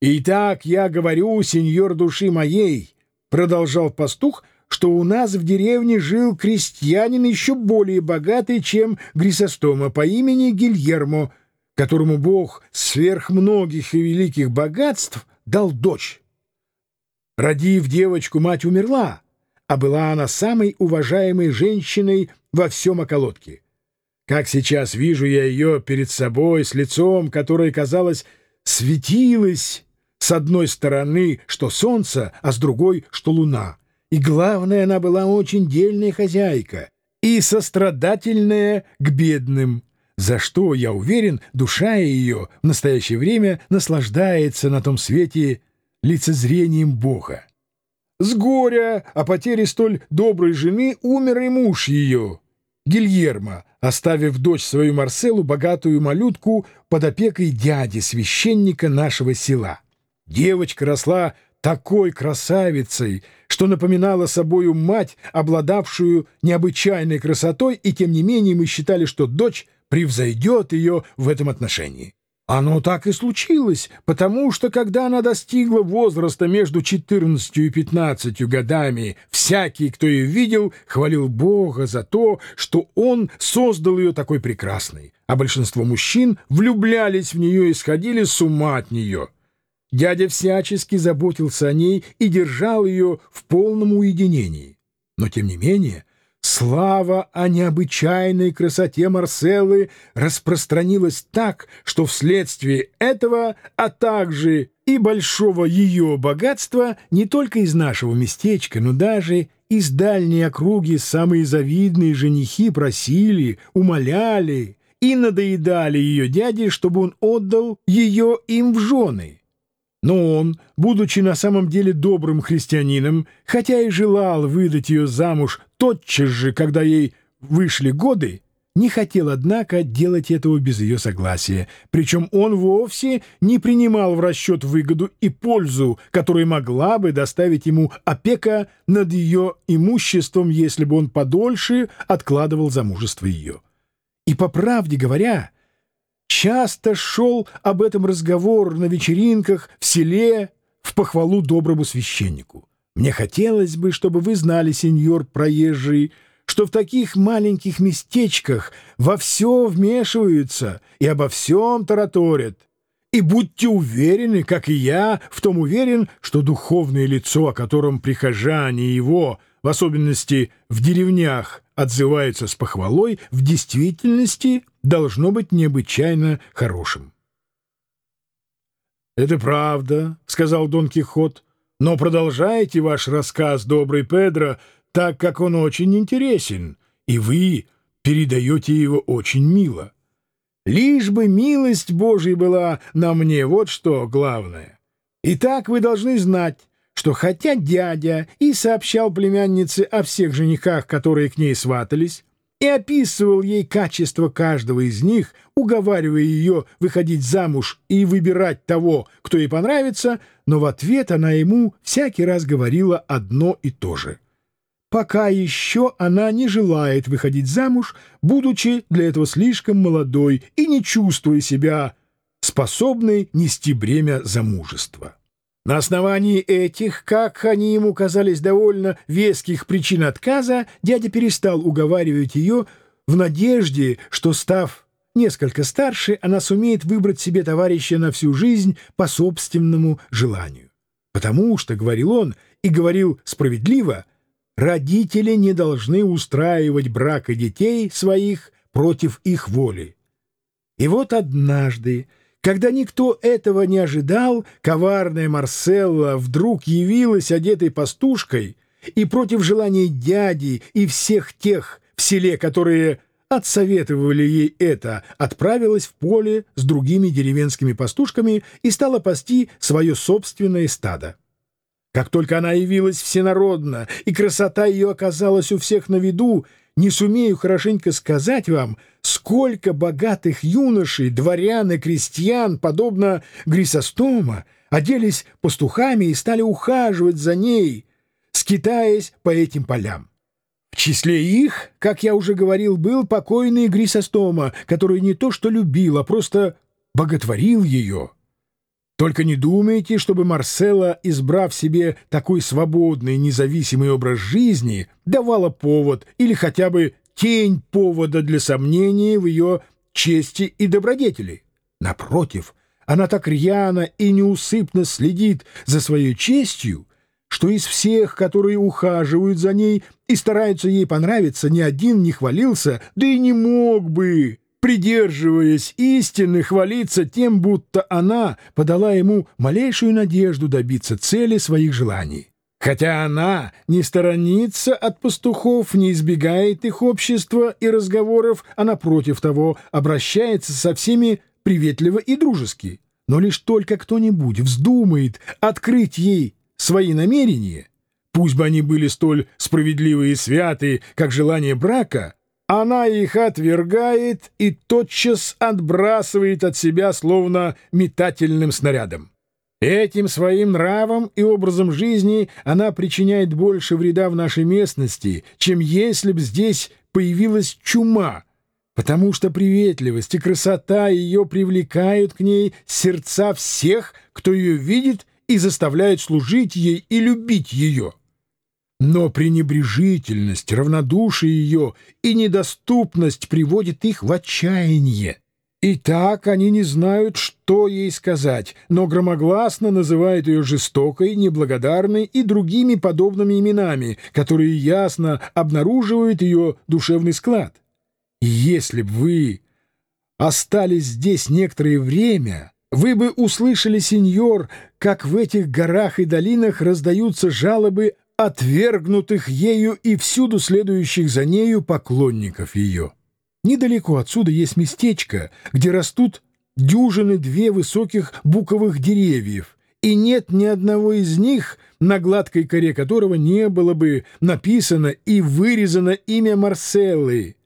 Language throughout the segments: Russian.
«Итак, я говорю, сеньор души моей», — продолжал пастух, «что у нас в деревне жил крестьянин еще более богатый, чем Грисостома по имени Гильермо, которому Бог сверх многих и великих богатств дал дочь. Родив девочку, мать умерла, а была она самой уважаемой женщиной во всем околотке. Как сейчас вижу я ее перед собой с лицом, которое, казалось, светилось с одной стороны, что солнце, а с другой, что луна. И главное, она была очень дельная хозяйка и сострадательная к бедным, за что, я уверен, душа ее в настоящее время наслаждается на том свете лицезрением Бога. С горя о потере столь доброй жены умер и муж ее, Гильермо, оставив дочь свою Марселу, богатую малютку, под опекой дяди, священника нашего села. Девочка росла такой красавицей, что напоминала собою мать, обладавшую необычайной красотой, и тем не менее мы считали, что дочь превзойдет ее в этом отношении. Оно так и случилось, потому что, когда она достигла возраста между 14 и 15 годами, всякий, кто ее видел, хвалил Бога за то, что он создал ее такой прекрасной, а большинство мужчин влюблялись в нее и сходили с ума от нее. Дядя всячески заботился о ней и держал ее в полном уединении. Но, тем не менее, Слава о необычайной красоте Марселлы распространилась так, что вследствие этого, а также и большого ее богатства, не только из нашего местечка, но даже из дальней округи самые завидные женихи просили, умоляли и надоедали ее дяде, чтобы он отдал ее им в жены. Но он, будучи на самом деле добрым христианином, хотя и желал выдать ее замуж тотчас же, когда ей вышли годы, не хотел, однако, делать этого без ее согласия, причем он вовсе не принимал в расчет выгоду и пользу, которую могла бы доставить ему опека над ее имуществом, если бы он подольше откладывал замужество ее. И, по правде говоря, Часто шел об этом разговор на вечеринках в селе в похвалу доброму священнику. Мне хотелось бы, чтобы вы знали, сеньор проезжий, что в таких маленьких местечках во все вмешиваются и обо всем тараторят. И будьте уверены, как и я, в том уверен, что духовное лицо, о котором прихожане его, в особенности в деревнях, отзываются с похвалой, в действительности должно быть необычайно хорошим. «Это правда», — сказал Дон Кихот, — «но продолжайте ваш рассказ, добрый Педро, так как он очень интересен, и вы передаете его очень мило. Лишь бы милость Божья была на мне, вот что главное. Итак, вы должны знать, что хотя дядя и сообщал племяннице о всех женихах, которые к ней сватались, и описывал ей качество каждого из них, уговаривая ее выходить замуж и выбирать того, кто ей понравится, но в ответ она ему всякий раз говорила одно и то же. Пока еще она не желает выходить замуж, будучи для этого слишком молодой и не чувствуя себя способной нести бремя замужества. На основании этих, как они ему казались довольно веских причин отказа, дядя перестал уговаривать ее в надежде, что, став несколько старше, она сумеет выбрать себе товарища на всю жизнь по собственному желанию. Потому что, говорил он, и говорил справедливо, родители не должны устраивать брак и детей своих против их воли. И вот однажды, когда никто этого не ожидал, коварная Марселла вдруг явилась одетой пастушкой и против желания дяди и всех тех в селе, которые отсоветовали ей это, отправилась в поле с другими деревенскими пастушками и стала пасти свое собственное стадо. Как только она явилась всенародно, и красота ее оказалась у всех на виду, не сумею хорошенько сказать вам, сколько богатых юношей, дворян и крестьян, подобно Грисостома, оделись пастухами и стали ухаживать за ней, скитаясь по этим полям. В числе их, как я уже говорил, был покойный Грисостома, который не то что любил, а просто боготворил ее. Только не думайте, чтобы Марсела, избрав себе такой свободный, независимый образ жизни, давала повод или хотя бы тень повода для сомнения в ее чести и добродетели. Напротив, она так рьяно и неусыпно следит за своей честью, что из всех, которые ухаживают за ней и стараются ей понравиться, ни один не хвалился, да и не мог бы, придерживаясь истины, хвалиться тем, будто она подала ему малейшую надежду добиться цели своих желаний. Хотя она не сторонится от пастухов, не избегает их общества и разговоров, а напротив того обращается со всеми приветливо и дружески. Но лишь только кто-нибудь вздумает открыть ей свои намерения, пусть бы они были столь справедливые и святые, как желание брака, она их отвергает и тотчас отбрасывает от себя словно метательным снарядом. Этим своим нравом и образом жизни она причиняет больше вреда в нашей местности, чем если б здесь появилась чума, потому что приветливость и красота ее привлекают к ней сердца всех, кто ее видит и заставляют служить ей и любить ее. Но пренебрежительность, равнодушие ее и недоступность приводит их в отчаяние. И так они не знают, что ей сказать, но громогласно называют ее жестокой, неблагодарной и другими подобными именами, которые ясно обнаруживают ее душевный склад. И если бы вы остались здесь некоторое время, вы бы услышали, сеньор, как в этих горах и долинах раздаются жалобы отвергнутых ею и всюду следующих за нею поклонников ее. Недалеко отсюда есть местечко, где растут дюжины две высоких буковых деревьев, и нет ни одного из них, на гладкой коре которого не было бы написано и вырезано имя Марселлы,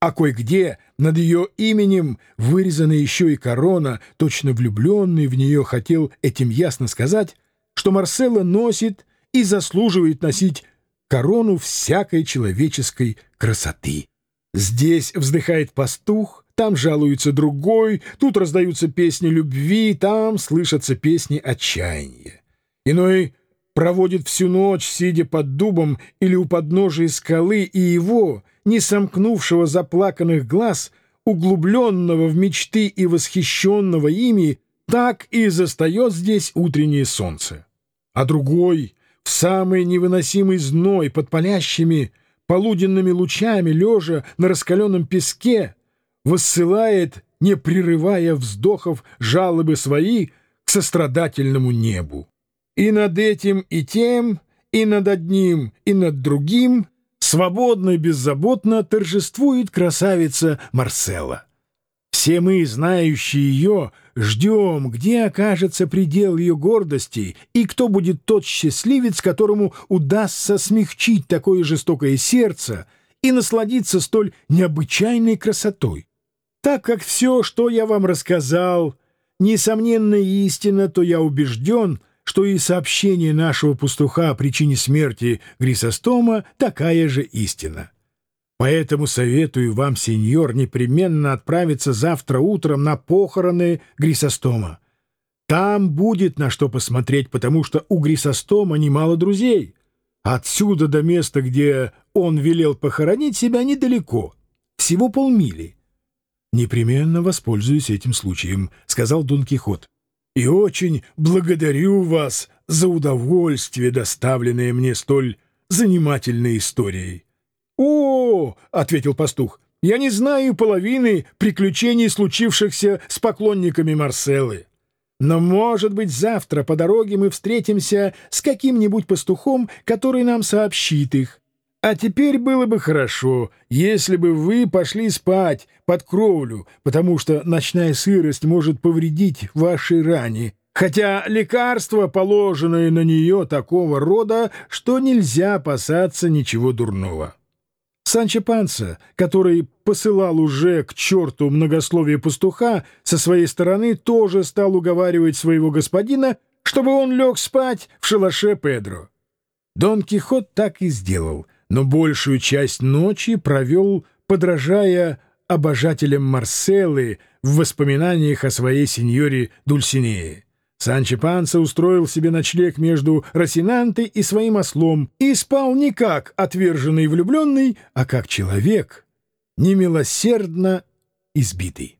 а кое-где над ее именем вырезана еще и корона, точно влюбленный в нее хотел этим ясно сказать, что Марселла носит и заслуживает носить корону всякой человеческой красоты. Здесь вздыхает пастух, там жалуется другой, тут раздаются песни любви, там слышатся песни отчаяния. Иной проводит всю ночь, сидя под дубом или у подножия скалы, и его, не сомкнувшего заплаканных глаз, углубленного в мечты и восхищенного ими, так и застает здесь утреннее солнце. А другой, в самый невыносимый зной под палящими, полуденными лучами, лежа на раскаленном песке, воссылает, не прерывая вздохов, жалобы свои к сострадательному небу. И над этим и тем, и над одним, и над другим свободно и беззаботно торжествует красавица Марсела. Все мы, знающие ее, ждем, где окажется предел ее гордости и кто будет тот счастливец, которому удастся смягчить такое жестокое сердце и насладиться столь необычайной красотой. Так как все, что я вам рассказал, несомненно истина, то я убежден, что и сообщение нашего пастуха о причине смерти Грисостома такая же истина. Поэтому советую вам, сеньор, непременно отправиться завтра утром на похороны Грисостома. Там будет на что посмотреть, потому что у Грисостома немало друзей. Отсюда до места, где он велел похоронить себя, недалеко, всего полмили. «Непременно воспользуюсь этим случаем», — сказал Дон Кихот. «И очень благодарю вас за удовольствие, доставленное мне столь занимательной историей». «О, — ответил пастух, — я не знаю половины приключений, случившихся с поклонниками Марселы. Но, может быть, завтра по дороге мы встретимся с каким-нибудь пастухом, который нам сообщит их. А теперь было бы хорошо, если бы вы пошли спать под кровлю, потому что ночная сырость может повредить вашей ране, хотя лекарство, положенное на нее такого рода, что нельзя опасаться ничего дурного». Санчо Панса, который посылал уже к черту многословие пастуха, со своей стороны тоже стал уговаривать своего господина, чтобы он лег спать в шалаше Педро. Дон Кихот так и сделал, но большую часть ночи провел, подражая обожателям Марселы в воспоминаниях о своей сеньоре Дульсинее. Санчо Панса устроил себе ночлег между Росинантой и своим ослом и спал не как отверженный влюбленный, а как человек, немилосердно избитый.